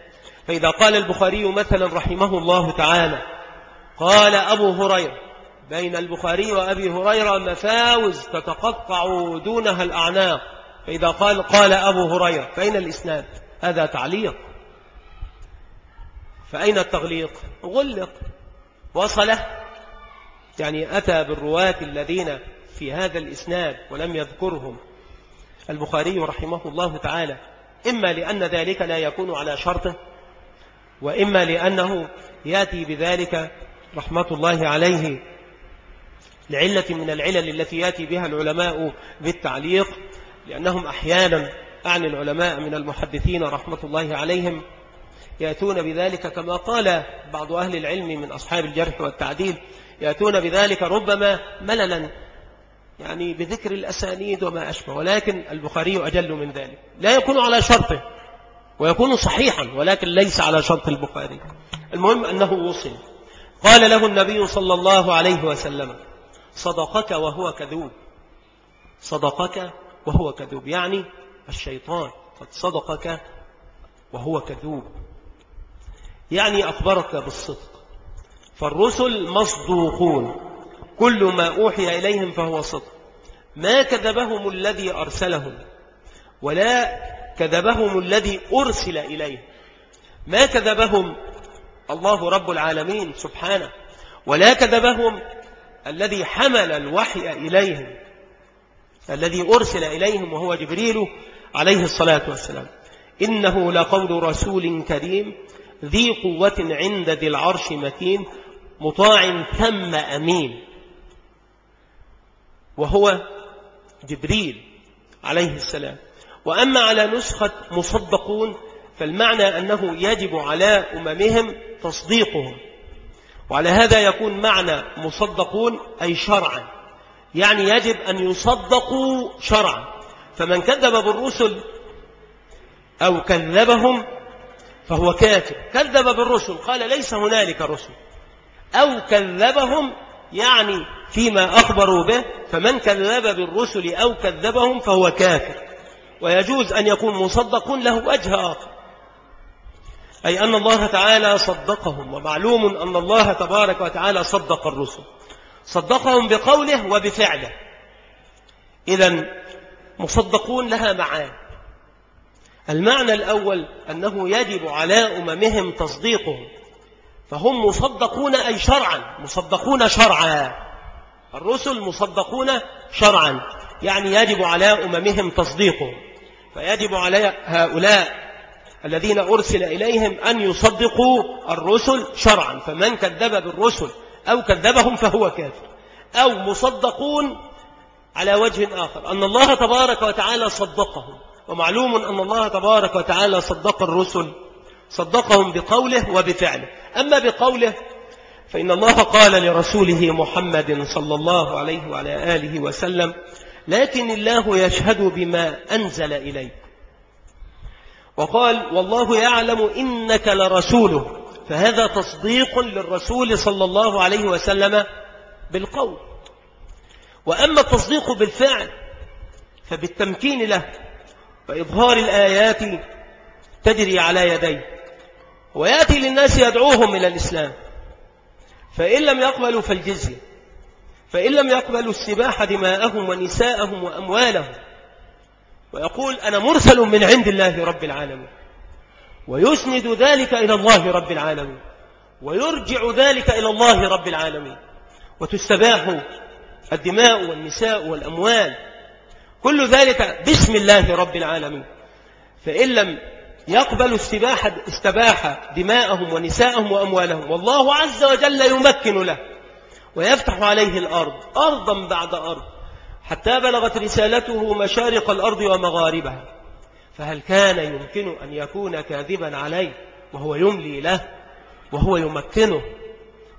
فإذا قال البخاري مثلا رحمه الله تعالى قال أبو هريرة بين البخاري وأبي هريرة مفاوز تتقطع دونها الأعناق. فإذا قال قال أبو هريرة فأين الإسناد؟ هذا تعليق. فأين التغليق؟ غلق. وصله يعني أتى بالرواة الذين في هذا الإسناد ولم يذكرهم. البخاري رحمه الله تعالى. إما لأن ذلك لا يكون على شرطه وإما لأنه يأتي بذلك رحمة الله عليه لعلة من العلل التي يأتي بها العلماء بالتعليق لأنهم أحيانا أعني العلماء من المحدثين رحمة الله عليهم يأتون بذلك كما قال بعض أهل العلم من أصحاب الجرح والتعديل يأتون بذلك ربما مللا يعني بذكر الأسانيد وما أشبه ولكن البخاري أجل من ذلك. لا يكون على شرطه. ويكون صحيحا ولكن ليس على شرط البخاري. المهم أنه وصل قال له النبي صلى الله عليه وسلم صدقك وهو كذوب. صدقك وهو كذوب يعني الشيطان قد صدقك وهو كذوب. يعني أخبرك بالصدق. فالرسل مصدوقون. كل ما أوحي إليهم فهو صدق. ما كذبهم الذي أرسلهم. ولا كذبهم الذي أرسل إليه. ما كذبهم؟ الله رب العالمين سبحانه. ولا كذبهم الذي حمل الوحي إليهم. الذي أرسل إليهم وهو جبريل عليه الصلاة والسلام. إنه لقول رسول كريم ذي قوة عند ذي العرش مكين مطاع ثم أمين. وهو جبريل عليه السلام. وأما على نسخة مصدقون فالمعنى أنه يجب على أممهم تصديقهم. وعلى هذا يكون معنى مصدقون أي شرعا. يعني يجب أن يصدقوا شرعا. فمن كذب بالرسل أو كذبهم فهو كافر. كذب بالرسل قال ليس هنالك رسل. أو كذبهم يعني فيما أخبروا به فمن كذب بالرسل أو كذبهم فهو كافر. ويجوز أن يكون مصدق له وجه آخر. أي أن الله تعالى صدقهم ومعلوم أن الله تبارك وتعالى صدق الرسل. صدقهم بقوله وبفعله. إذا مصدقون لها معان المعنى الأول أنه يجب على أممهم تصديقهم. فهم مصدقون أي شرعا مصدقون شرعا. الرسل مصدقون شرعا. يعني يجب على أممهم تصديقهم فيجب على هؤلاء الذين أرسل إليهم أن يصدقوا الرسل شرعا فمن كذب بالرسل أو كذبهم فهو كافر أو مصدقون على وجه آخر. أن الله تبارك وتعالى صدقهم ومعلوم أن الله تبارك وتعالى صدق الرسل صدقهم بقوله وبفعله. أما بقوله فإن الله قال لرسوله محمد صلى الله عليه وعلى آله وسلم لكن الله يشهد بما أنزل إليك. وقال والله يعلم إنك لرسوله. فهذا تصديق للرسول صلى الله عليه وسلم بالقول. وأما التصديق بالفعل فبالتمكين له وإظهار الآيات تجري على يديه. ويأتي للناس يدعوهم إلى الإسلام. فإن لم يقبلوا فالجزية. فإن لم يقبلوا السباح دماءهم ونساءهم وأموالهم. ويقول أنا مرسل من عند الله رب العالمين. ويسند ذلك إلى الله رب العالمين. ويرجع ذلك إلى الله رب العالمين. وتستباح الدماء والنساء والأموال. كل ذلك باسم الله رب العالمين. فإن لم يقبل استباح, دماءهم ونساءهم وأموالهم. والله عز وجل يمكن له. ويفتح عليه الأرض أرضا بعد أرض حتى بلغت رسالته مشارق الأرض ومغاربها. فهل كان يمكن أن يكون كاذبا عليه؟ وهو يملي له وهو يمكنه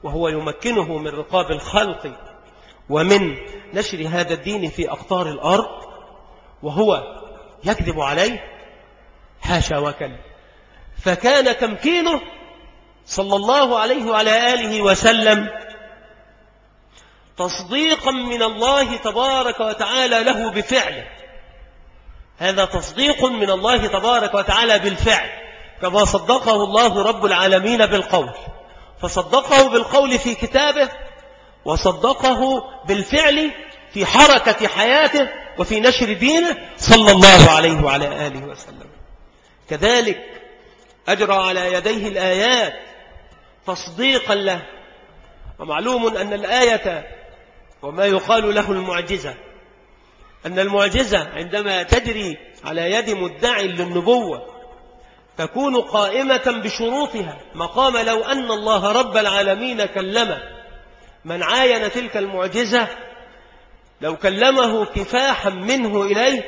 وهو يمكنه من رقاب الخلق ومن نشر هذا الدين في أقطار الأرض وهو يكذب عليه؟ حاشا وكلا. فكان تمكينه صلى الله عليه وعلى آله وسلم تصديقا من الله تبارك وتعالى له بفعله. هذا تصديق من الله تبارك وتعالى بالفعل كما صدقه الله رب العالمين بالقول. فصدقه بالقول في كتابه وصدقه بالفعل في حركة حياته وفي نشر دينه صلى الله عليه وعلى آله وسلم. كذلك أجرى على يديه الآيات تصديقا له. ومعلوم أن الآية وما يقال له المعجزة. أن المعجزة عندما تجري على يد مدعي للنبوة تكون قائمة بشروطها. مقام لو أن الله رب العالمين كلم من عاين تلك المعجزة لو كلمه كفاحا منه إليه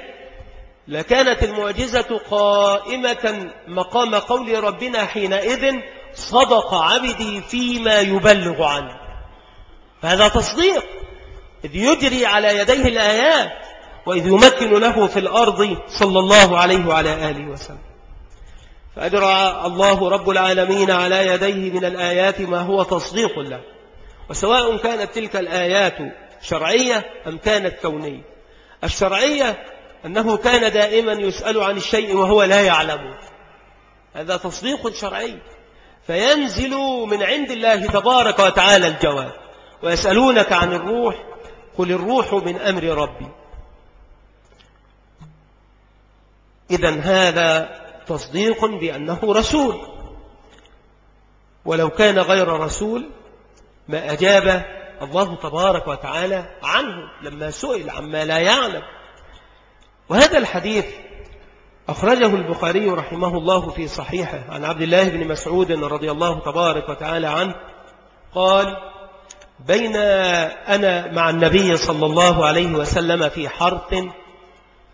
لكانت المعجزة قائمة مقام قول ربنا حينئذ صدق عبدي فيما يبلغ عنه. فهذا تصديق. إذ يجري على يديه الآيات وإذ يمكن له في الأرض صلى الله عليه وعلى آله وسلم. فأجرى الله رب العالمين على يديه من الآيات ما هو تصديق له. وسواء كانت تلك الآيات شرعية أم كانت كونية. الشرعية أنه كان دائما يسأل عن الشيء وهو لا يعلم. هذا تصديق شرعي. فينزل من عند الله تبارك وتعالى الجواب. ويسألونك عن الروح قل الروح من أمر ربي. إذا هذا تصديق بأنه رسول. ولو كان غير رسول ما أجاب الله تبارك وتعالى عنه لما سئل عما لا يعلم. وهذا الحديث أخرجه البخاري رحمه الله في صحيحه. عن عبد الله بن مسعود رضي الله تبارك وتعالى عنه قال بين أنا مع النبي صلى الله عليه وسلم في حرث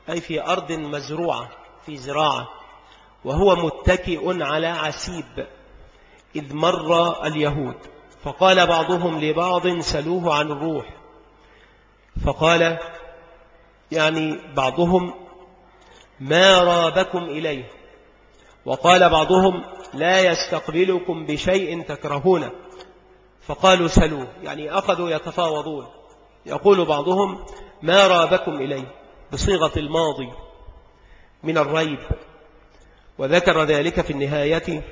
أي في أرض مزروعة في زراعة وهو متكئ على عسيب إذ مر اليهود. فقال بعضهم لبعض سلوه عن الروح. فقال يعني بعضهم ما رابكم إليه؟ وقال بعضهم لا يستقبلكم بشيء تكرهونه. فقالوا سلوه يعني أخذوا يتفاوضون. يقول بعضهم ما رابكم إليه بصيغة الماضي من الريب. وذكر ذلك في النهاية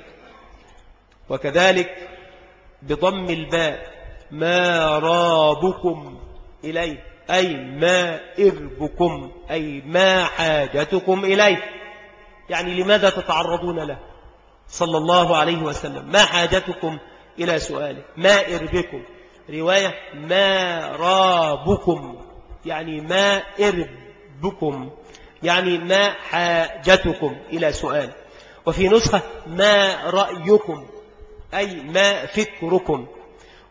وكذلك بضم الباء ما رابكم إليه أي ما إربكم أي ما حاجتكم إليه. يعني لماذا تتعرضون له؟ صلى الله عليه وسلم ما حاجتكم إلى سؤاله. ما إربكم؟ رواية ما رابكم. يعني ما إربكم. يعني ما حاجتكم إلى سؤال. وفي نسخة ما رأيكم. أي ما فكركم.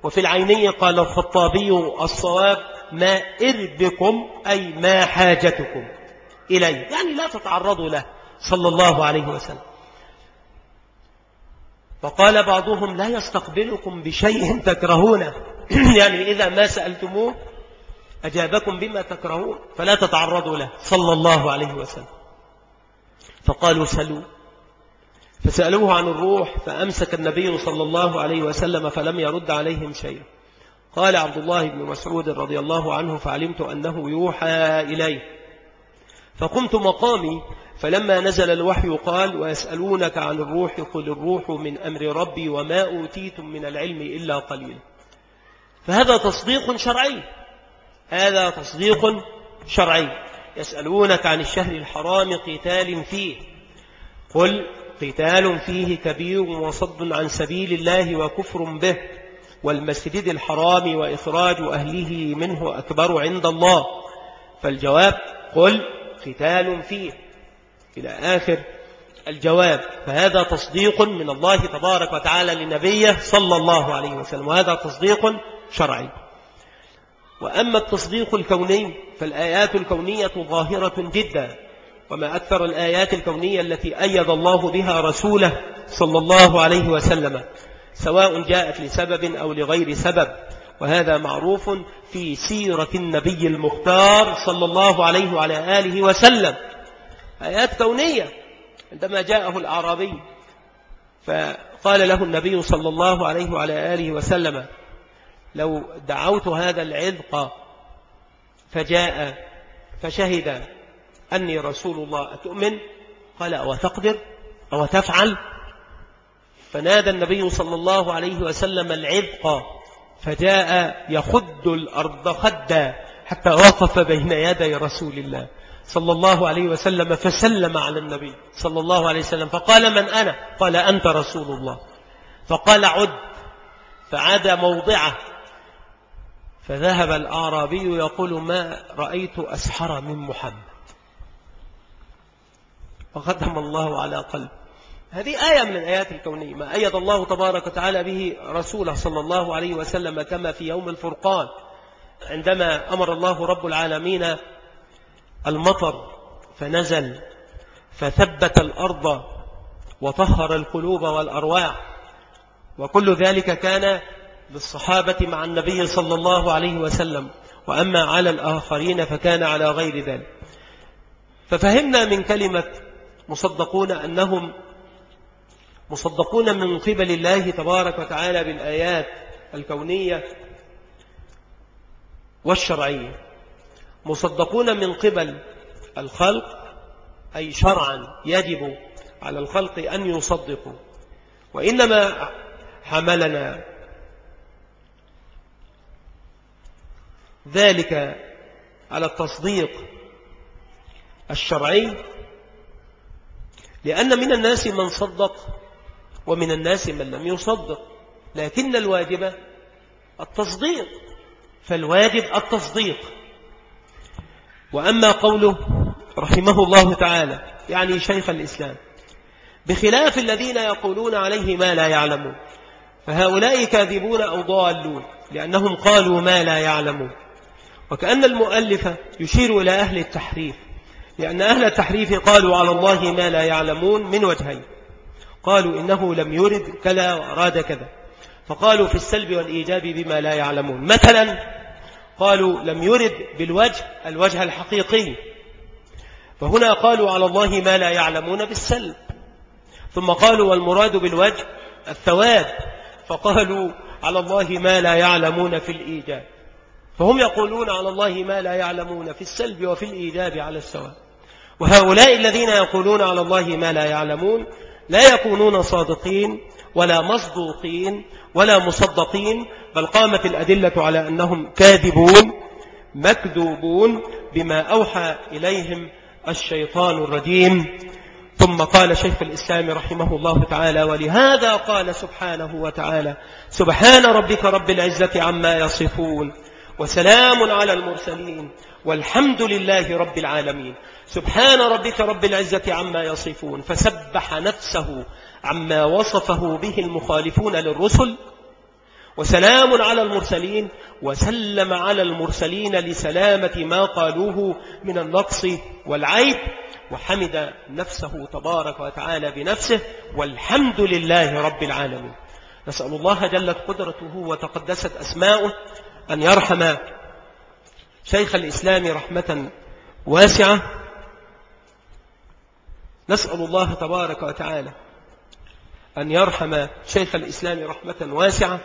وفي العينية قال الخطابي الصواب ما إربكم أي ما حاجتكم إليه. يعني لا تتعرضوا له. صلى الله عليه وسلم. فقال بعضهم لا يستقبلكم بشيء تكرهونه. يعني إذا ما سألتموه أجابكم بما تكرهون فلا تتعرضوا له. صلى الله عليه وسلم. فقالوا سلوا. فسألوه عن الروح فأمسك النبي صلى الله عليه وسلم فلم يرد عليهم شيئا قال عبد الله بن مسعود رضي الله عنه فعلمت أنه يوحى إليه فقمت مقامي فلما نزل الوحي قال ويسألونك عن الروح قل الروح من أمر ربي وما أوتيتم من العلم إلا قليل. فهذا تصديق شرعي. هذا تصديق شرعي. يسألونك عن الشهر الحرام قتال فيه. قل قتال فيه كبير وصد عن سبيل الله وكفر به. والمسجد الحرام وإخراج أهله منه أكبر عند الله. فالجواب قل قتال فيه. إلى آخر الجواب. فهذا تصديق من الله تبارك وتعالى لنبيه صلى الله عليه وسلم وهذا تصديق شرعي. وأما التصديق الكوني فالآيات الكونية ظاهرة جدا. وما أكثر الآيات الكونية التي أيد الله بها رسوله صلى الله عليه وسلم سواء جاءت لسبب أو لغير سبب. وهذا معروف في سيرة النبي المختار صلى الله عليه وعلى آله وسلم. آيات كونية عندما جاءه الأعرابي فقال له النبي صلى الله عليه وعلى آله وسلم لو دعوت هذا العذق فجاء فشهد أني رسول الله أتؤمن؟ قال أو تقدر؟ أو تفعل؟ فنادى النبي صلى الله عليه وسلم العذق فجاء يخد الأرض خدا حتى وقف بين يدي رسول الله. صلى الله عليه وسلم فسلم على النبي صلى الله عليه وسلم. فقال من أنا؟ قال أنت رسول الله. فقال عد. فعاد موضعه. فذهب الأعرابي يقول ما رأيت أسحر من محمد. فختم الله على قلب. هذه آية من الآيات الكونية ما أيد الله تبارك وتعالى به رسوله صلى الله عليه وسلم كما في يوم الفرقان. عندما أمر الله رب العالمين المطر فنزل فثبت الأرض وطهر القلوب والأرواح. وكل ذلك كان للصحابة مع النبي صلى الله عليه وسلم. وأما على الآخرين فكان على غير ذلك. ففهمنا من كلمة مصدقون أنهم مصدقون من قبل الله تبارك وتعالى بالآيات الكونية والشرعية. مصدقون من قبل الخلق أي شرعا يجب على الخلق أن يصدقوا. وإنما حملنا ذلك على التصديق الشرعي لأن من الناس من صدق ومن الناس من لم يصدق. لكن الواجب التصديق فالواجب التصديق. وأما قوله رحمه الله تعالى يعني شيخ الإسلام بخلاف الذين يقولون عليه ما لا يعلمون فهؤلاء كاذبون أو ضالون لأنهم قالوا ما لا يعلمون. وكأن المؤلف يشير إلى أهل التحريف لأن أهل التحريف قالوا على الله ما لا يعلمون من وجهين. قالوا إنه لم يرد كذا وأراد كذا فقالوا في السلب والإيجاب بما لا يعلمون. مثلا قالوا لم يرد بالوجه الوجه الحقيقي. فهنا قالوا على الله ما لا يعلمون بالسلب. ثم قالوا والمراد بالوجه الثواب. فقالوا على الله ما لا يعلمون في الإيجاب. فهم يقولون على الله ما لا يعلمون في السلب وفي الإيجاب على السواء وهؤلاء الذين يقولون على الله ما لا يعلمون لا يكونون صادقين ولا مصدوقين ولا مصدقين بل قامت الأدلة على أنهم كاذبون مكذوبون بما أوحى إليهم الشيطان الرجيم. ثم قال شيخ الإسلام رحمه الله تعالى ولهذا قال سبحانه وتعالى سبحان ربك رب العزة عما يصفون وسلام على المرسلين والحمد لله رب العالمين. سبحان ربك رب العزة عما يصفون فسبح نفسه عما وصفه به المخالفون للرسل وسلام على المرسلين وسلم على المرسلين لسلامة ما قالوه من النقص والعيب وحمد نفسه تبارك وتعالى بنفسه والحمد لله رب العالمين. نسأل الله جلت قدرته وتقدست أسماؤه أن يرحم شيخ الإسلام رحمة واسعة. نسأل الله تبارك وتعالى أن يرحم شيخ الإسلام رحمة واسعة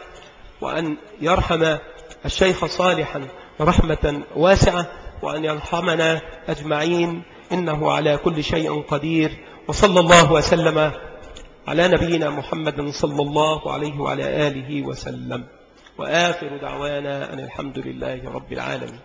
وأن يرحم الشيخ صالحا رحمة واسعة وأن يرحمنا أجمعين إنه على كل شيء قدير وصلى الله وسلم على نبينا محمد صلى الله عليه وعلى آله وسلم. وآخر دعوانا أن الحمد لله رب العالمين.